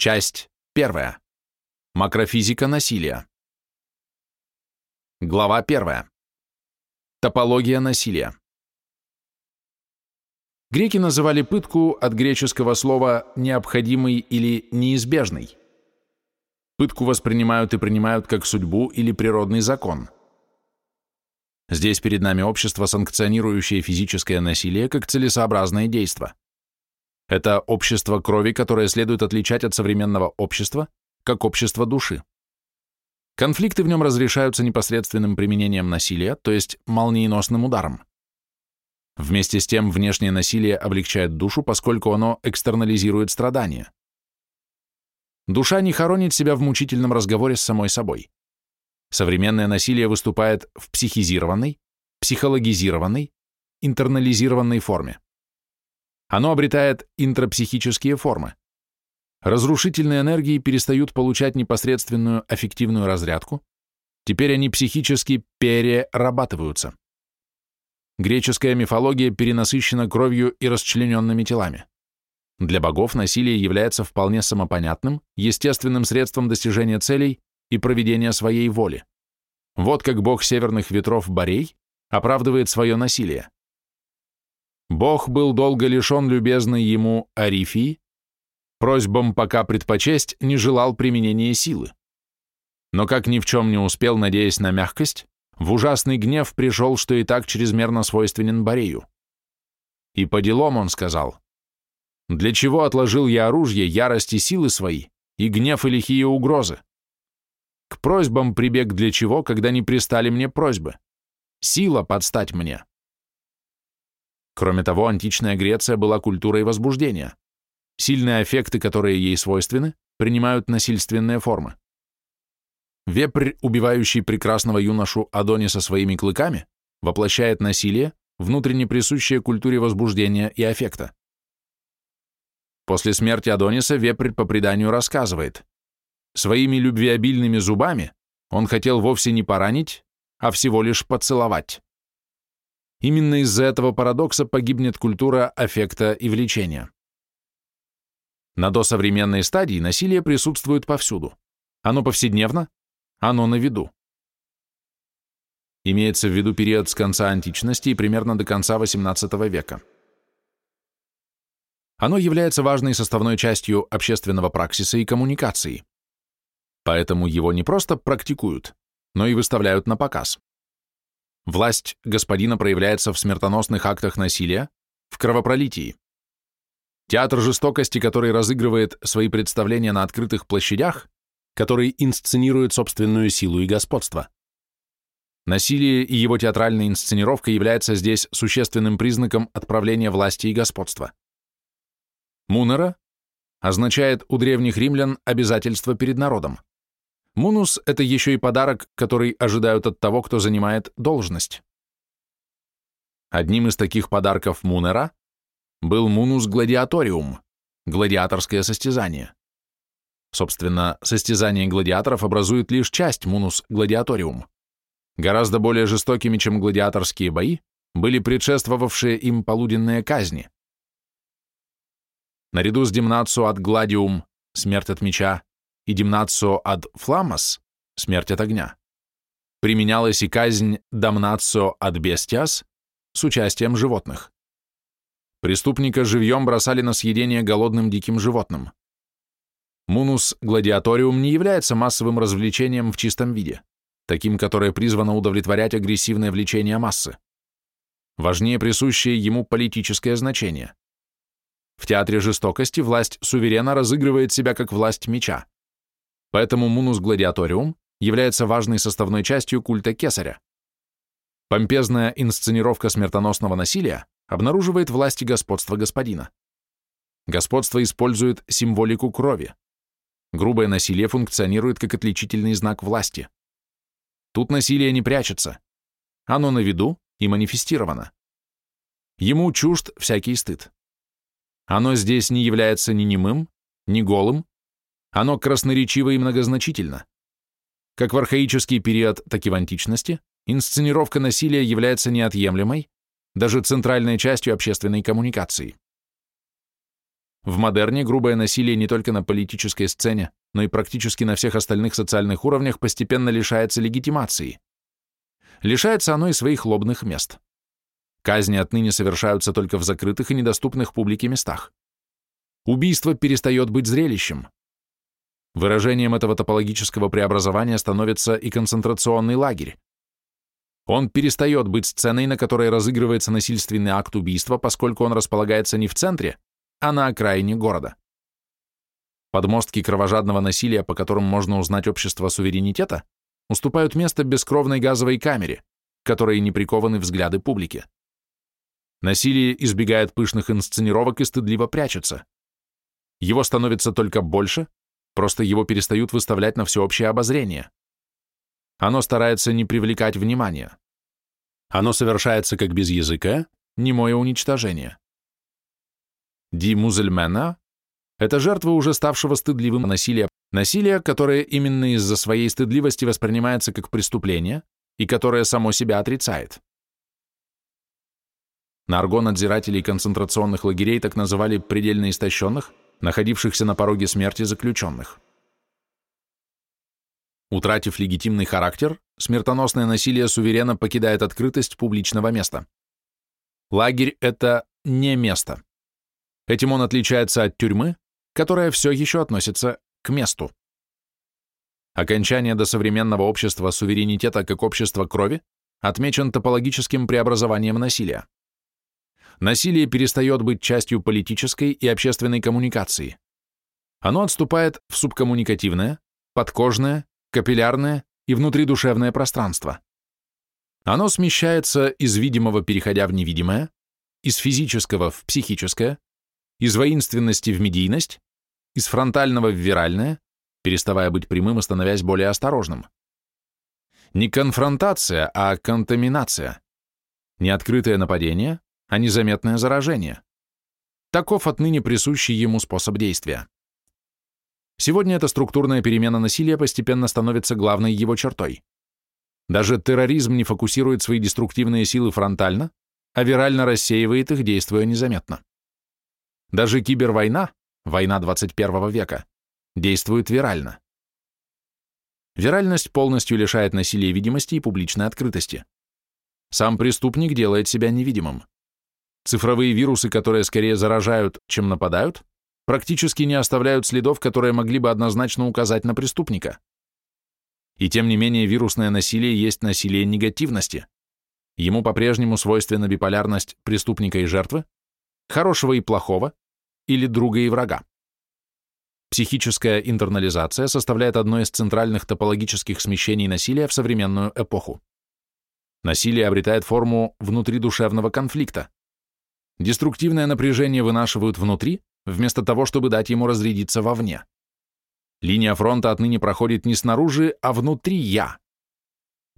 Часть первая. Макрофизика насилия. Глава первая. Топология насилия. Греки называли пытку от греческого слова «необходимый» или «неизбежный». Пытку воспринимают и принимают как судьбу или природный закон. Здесь перед нами общество, санкционирующее физическое насилие как целесообразное действие. Это общество крови, которое следует отличать от современного общества, как общество души. Конфликты в нем разрешаются непосредственным применением насилия, то есть молниеносным ударом. Вместе с тем, внешнее насилие облегчает душу, поскольку оно экстернализирует страдания. Душа не хоронит себя в мучительном разговоре с самой собой. Современное насилие выступает в психизированной, психологизированной, интернализированной форме. Оно обретает интрапсихические формы. Разрушительные энергии перестают получать непосредственную аффективную разрядку, теперь они психически перерабатываются. Греческая мифология перенасыщена кровью и расчлененными телами. Для богов насилие является вполне самопонятным, естественным средством достижения целей и проведения своей воли. Вот как бог северных ветров Борей оправдывает свое насилие. Бог был долго лишен любезной ему Арифии, просьбам пока предпочесть не желал применения силы. Но как ни в чем не успел, надеясь на мягкость, в ужасный гнев пришел, что и так чрезмерно свойственен Борею. И по делам он сказал, «Для чего отложил я оружие, ярости силы свои, и гнев и лихие угрозы? К просьбам прибег для чего, когда не пристали мне просьбы? Сила подстать мне». Кроме того, античная Греция была культурой возбуждения. Сильные аффекты, которые ей свойственны, принимают насильственные формы. Вепрь, убивающий прекрасного юношу Адониса своими клыками, воплощает насилие, внутренне присущее культуре возбуждения и аффекта. После смерти Адониса Вепрь по преданию рассказывает, своими любвеобильными зубами он хотел вовсе не поранить, а всего лишь поцеловать. Именно из-за этого парадокса погибнет культура аффекта и влечения. На досовременной стадии насилие присутствует повсюду. Оно повседневно, оно на виду. Имеется в виду период с конца античности и примерно до конца XVIII века. Оно является важной составной частью общественного праксиса и коммуникации. Поэтому его не просто практикуют, но и выставляют на показ. Власть господина проявляется в смертоносных актах насилия, в кровопролитии. Театр жестокости, который разыгрывает свои представления на открытых площадях, который инсценирует собственную силу и господство. Насилие и его театральная инсценировка является здесь существенным признаком отправления власти и господства. Мунера означает у древних римлян обязательство перед народом. Мунус – это еще и подарок, который ожидают от того, кто занимает должность. Одним из таких подарков Мунера был Мунус Гладиаториум – гладиаторское состязание. Собственно, состязание гладиаторов образует лишь часть Мунус Гладиаториум. Гораздо более жестокими, чем гладиаторские бои, были предшествовавшие им полуденные казни. Наряду с Демнацию от Гладиум – смерть от меча, и Демнацио ad Flammas – смерть от огня. Применялась и казнь Damnatio ad Bestias с участием животных. Преступника живьем бросали на съедение голодным диким животным. Мунус гладиаториум не является массовым развлечением в чистом виде, таким, которое призвано удовлетворять агрессивное влечение массы. Важнее присущее ему политическое значение. В театре жестокости власть суверена разыгрывает себя как власть меча. Поэтому Мунус Гладиаториум является важной составной частью культа Кесаря. Помпезная инсценировка смертоносного насилия обнаруживает власть и господство господина. Господство использует символику крови. Грубое насилие функционирует как отличительный знак власти. Тут насилие не прячется. Оно на виду и манифестировано. Ему чужд всякий стыд. Оно здесь не является ни немым, ни голым, оно красноречиво и многозначительно. Как в архаический период, так и в античности, инсценировка насилия является неотъемлемой, даже центральной частью общественной коммуникации. В модерне грубое насилие не только на политической сцене, но и практически на всех остальных социальных уровнях постепенно лишается легитимации. Лишается оно и своих лобных мест. Казни отныне совершаются только в закрытых и недоступных публике местах. Убийство перестает быть зрелищем. Выражением этого топологического преобразования становится и концентрационный лагерь. Он перестает быть сценой, на которой разыгрывается насильственный акт убийства, поскольку он располагается не в центре, а на окраине города. Подмостки кровожадного насилия, по которым можно узнать общество суверенитета, уступают место бескровной газовой камере, которой не прикованы взгляды публики. Насилие избегает пышных инсценировок и стыдливо прячется. Его становится только больше, просто его перестают выставлять на всеобщее обозрение. Оно старается не привлекать внимания. Оно совершается как без языка, немое уничтожение. Ди Музельмена – это жертва уже ставшего стыдливым насилия, насилия, которое именно из-за своей стыдливости воспринимается как преступление и которое само себя отрицает. На арго надзирателей концентрационных лагерей так называли предельно истощенных, находившихся на пороге смерти заключенных. Утратив легитимный характер, смертоносное насилие суверенно покидает открытость публичного места. Лагерь – это не место. Этим он отличается от тюрьмы, которая все еще относится к месту. Окончание до современного общества суверенитета как общества крови отмечен топологическим преобразованием насилия. Насилие перестает быть частью политической и общественной коммуникации. Оно отступает в субкоммуникативное, подкожное, капиллярное и внутридушевное пространство. Оно смещается из видимого, переходя в невидимое, из физического в психическое, из воинственности в медийность, из фронтального в виральное, переставая быть прямым и становясь более осторожным. Не конфронтация, а контаминация. Не открытое нападение, а незаметное заражение. Таков отныне присущий ему способ действия. Сегодня эта структурная перемена насилия постепенно становится главной его чертой. Даже терроризм не фокусирует свои деструктивные силы фронтально, а вирально рассеивает их, действуя незаметно. Даже кибервойна, война 21 века, действует вирально. Виральность полностью лишает насилия видимости и публичной открытости. Сам преступник делает себя невидимым. Цифровые вирусы, которые скорее заражают, чем нападают, практически не оставляют следов, которые могли бы однозначно указать на преступника. И тем не менее вирусное насилие есть насилие негативности. Ему по-прежнему свойственна биполярность преступника и жертвы, хорошего и плохого, или друга и врага. Психическая интернализация составляет одно из центральных топологических смещений насилия в современную эпоху. Насилие обретает форму внутридушевного конфликта. Деструктивное напряжение вынашивают внутри, вместо того, чтобы дать ему разрядиться вовне. Линия фронта отныне проходит не снаружи, а внутри «я».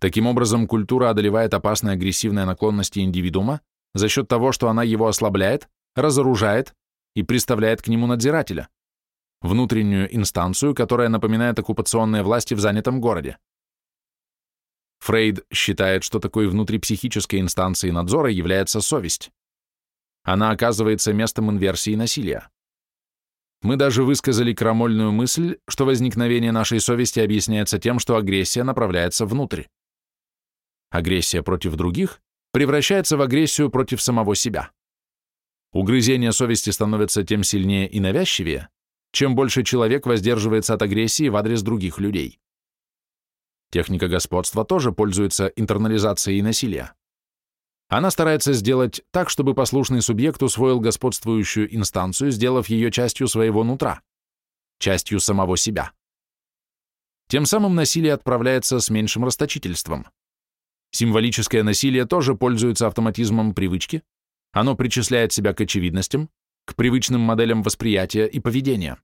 Таким образом, культура одолевает опасные агрессивные наклонности индивидуума за счет того, что она его ослабляет, разоружает и представляет к нему надзирателя, внутреннюю инстанцию, которая напоминает оккупационные власти в занятом городе. Фрейд считает, что такой внутрипсихической инстанцией надзора является совесть. Она оказывается местом инверсии насилия. Мы даже высказали крамольную мысль, что возникновение нашей совести объясняется тем, что агрессия направляется внутрь. Агрессия против других превращается в агрессию против самого себя. Угрызение совести становится тем сильнее и навязчивее, чем больше человек воздерживается от агрессии в адрес других людей. Техника господства тоже пользуется интернализацией насилия. Она старается сделать так, чтобы послушный субъект усвоил господствующую инстанцию, сделав ее частью своего нутра, частью самого себя. Тем самым насилие отправляется с меньшим расточительством. Символическое насилие тоже пользуется автоматизмом привычки, оно причисляет себя к очевидностям, к привычным моделям восприятия и поведения.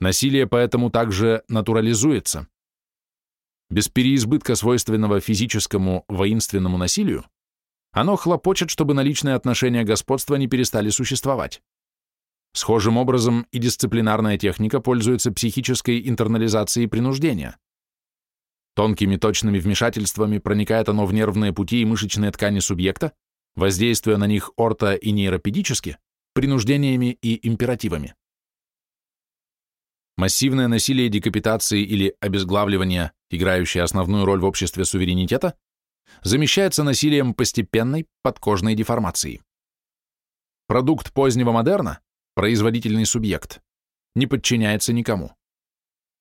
Насилие поэтому также натурализуется. Без переизбытка свойственного физическому воинственному насилию оно хлопочет, чтобы наличные отношения господства не перестали существовать. Схожим образом и дисциплинарная техника пользуется психической интернализацией принуждения. Тонкими точными вмешательствами проникает оно в нервные пути и мышечные ткани субъекта, воздействуя на них орто- и нейропедически, принуждениями и императивами. Массивное насилие декапитации или обезглавливания, играющее основную роль в обществе суверенитета, замещается насилием постепенной подкожной деформации. Продукт позднего модерна, производительный субъект, не подчиняется никому.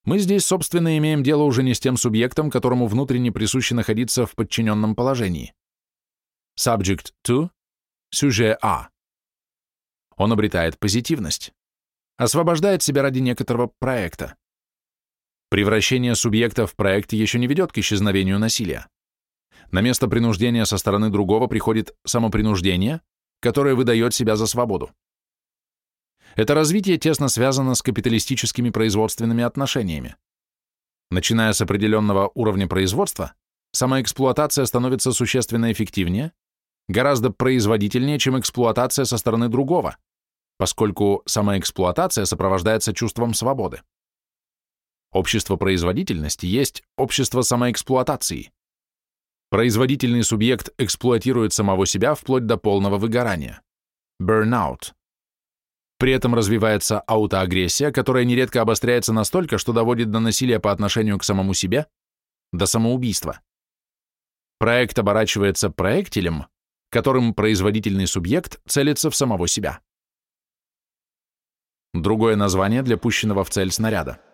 Мы здесь, собственно, имеем дело уже не с тем субъектом, которому внутренне присуще находиться в подчиненном положении. Subject to, sujet A. Он обретает позитивность, освобождает себя ради некоторого проекта. Превращение субъекта в проект еще не ведет к исчезновению насилия. На место принуждения со стороны другого приходит самопринуждение, которое выдает себя за свободу. Это развитие тесно связано с капиталистическими производственными отношениями. Начиная с определенного уровня производства, самоэксплуатация становится существенно эффективнее, гораздо производительнее, чем эксплуатация со стороны другого, поскольку самоэксплуатация сопровождается чувством свободы. Общество производительности есть общество самоэксплуатации. Производительный субъект эксплуатирует самого себя вплоть до полного выгорания. Burnout. При этом развивается аутоагрессия, которая нередко обостряется настолько, что доводит до насилия по отношению к самому себе, до самоубийства. Проект оборачивается проектилем, которым производительный субъект целится в самого себя. Другое название для пущенного в цель снаряда –